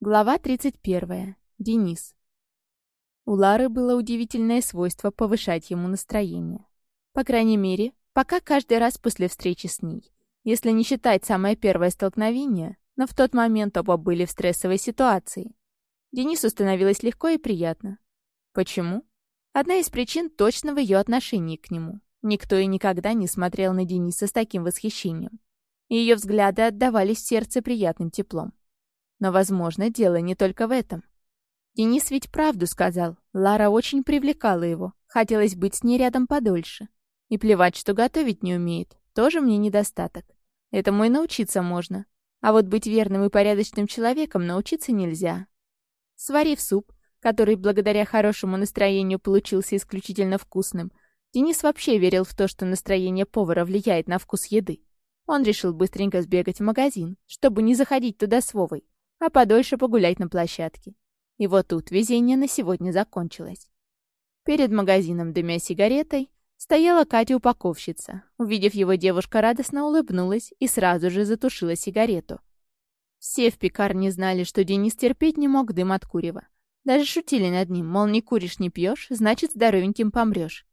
Глава 31. Денис. У Лары было удивительное свойство повышать ему настроение. По крайней мере, пока каждый раз после встречи с ней. Если не считать самое первое столкновение, но в тот момент оба были в стрессовой ситуации. Денису становилось легко и приятно. Почему? Одна из причин точно в ее отношении к нему. Никто и никогда не смотрел на Дениса с таким восхищением. Ее взгляды отдавались в сердце приятным теплом. Но, возможно, дело не только в этом. Денис ведь правду сказал. Лара очень привлекала его. Хотелось быть с ней рядом подольше. И плевать, что готовить не умеет. Тоже мне недостаток. Этому и научиться можно. А вот быть верным и порядочным человеком научиться нельзя. Сварив суп, который благодаря хорошему настроению получился исключительно вкусным, Денис вообще верил в то, что настроение повара влияет на вкус еды. Он решил быстренько сбегать в магазин, чтобы не заходить туда с Вовой, а подольше погулять на площадке. И вот тут везение на сегодня закончилось. Перед магазином, дымя сигаретой, стояла Катя-упаковщица. Увидев его, девушка радостно улыбнулась и сразу же затушила сигарету. Все в пекарне знали, что Денис терпеть не мог дым от курева. Даже шутили над ним, мол, не куришь, не пьешь, значит, здоровеньким помрешь.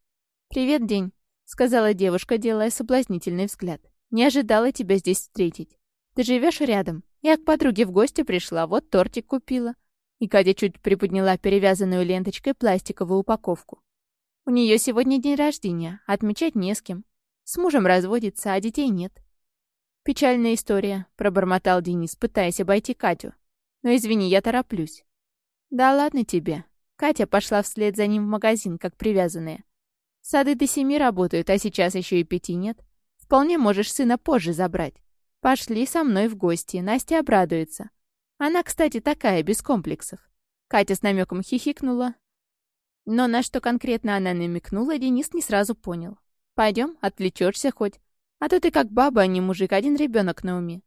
«Привет, День», — сказала девушка, делая соблазнительный взгляд. «Не ожидала тебя здесь встретить. Ты живешь рядом?» Я к подруге в гости пришла, вот тортик купила. И Катя чуть приподняла перевязанную ленточкой пластиковую упаковку. У нее сегодня день рождения, отмечать не с кем. С мужем разводится, а детей нет. «Печальная история», — пробормотал Денис, пытаясь обойти Катю. «Но извини, я тороплюсь». «Да ладно тебе». Катя пошла вслед за ним в магазин, как привязанная. «Сады до семи работают, а сейчас еще и пяти нет. Вполне можешь сына позже забрать. Пошли со мной в гости, Настя обрадуется. Она, кстати, такая, без комплексов. Катя с намеком хихикнула. Но на что конкретно она намекнула, Денис не сразу понял. Пойдем, отвлечешься хоть. А то ты как баба, а не мужик, один ребенок на уме.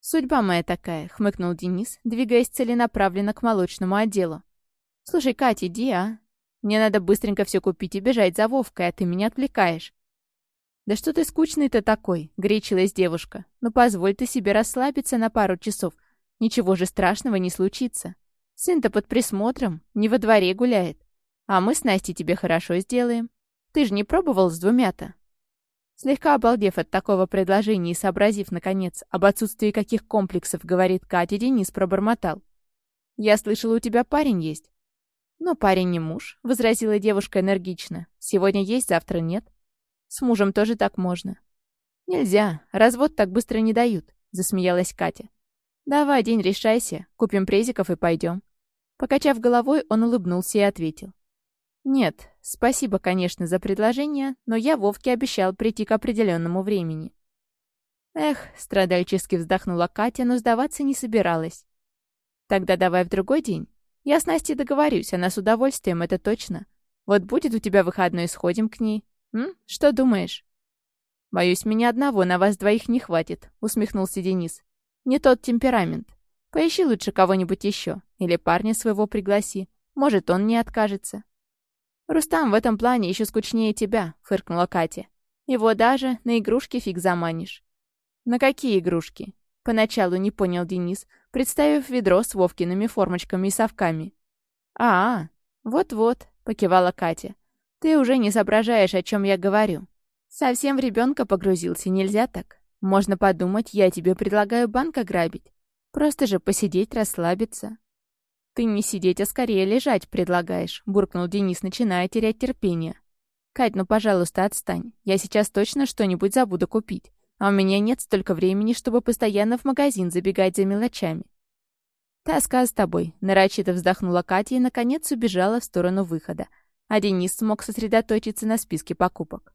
«Судьба моя такая», — хмыкнул Денис, двигаясь целенаправленно к молочному отделу. «Слушай, Катя, иди, а? Мне надо быстренько все купить и бежать за Вовкой, а ты меня отвлекаешь. «Да что ты скучный-то такой?» — гречилась девушка. «Ну позволь ты себе расслабиться на пару часов. Ничего же страшного не случится. Сын-то под присмотром, не во дворе гуляет. А мы с Настей тебе хорошо сделаем. Ты же не пробовал с двумя-то?» Слегка обалдев от такого предложения и сообразив, наконец, об отсутствии каких комплексов, говорит Катя, Денис пробормотал. «Я слышала, у тебя парень есть». «Но парень не муж», — возразила девушка энергично. «Сегодня есть, завтра нет. С мужем тоже так можно». «Нельзя. Развод так быстро не дают», — засмеялась Катя. «Давай, день, решайся. Купим презиков и пойдем». Покачав головой, он улыбнулся и ответил. «Нет, спасибо, конечно, за предложение, но я Вовке обещал прийти к определенному времени». «Эх», — страдальчески вздохнула Катя, но сдаваться не собиралась. «Тогда давай в другой день. Я с Настей договорюсь, она с удовольствием, это точно. Вот будет у тебя выходной, сходим к ней. М? Что думаешь?» «Боюсь, меня одного на вас двоих не хватит», — усмехнулся Денис. «Не тот темперамент. Поищи лучше кого-нибудь еще. Или парня своего пригласи. Может, он не откажется». «Рустам в этом плане еще скучнее тебя», — фыркнула Катя. «Его даже на игрушки фиг заманишь». «На какие игрушки?» Поначалу не понял Денис, представив ведро с Вовкиными формочками и совками. «А, вот-вот», — покивала Катя. Ты уже не соображаешь, о чем я говорю. Совсем в ребенка погрузился, нельзя так. Можно подумать, я тебе предлагаю банк ограбить. Просто же посидеть, расслабиться. Ты не сидеть, а скорее лежать предлагаешь, буркнул Денис, начиная терять терпение. Кать, ну, пожалуйста, отстань. Я сейчас точно что-нибудь забуду купить. А у меня нет столько времени, чтобы постоянно в магазин забегать за мелочами. «Тоска с тобой», — нарочито вздохнула Катя и, наконец, убежала в сторону выхода, а Денис смог сосредоточиться на списке покупок.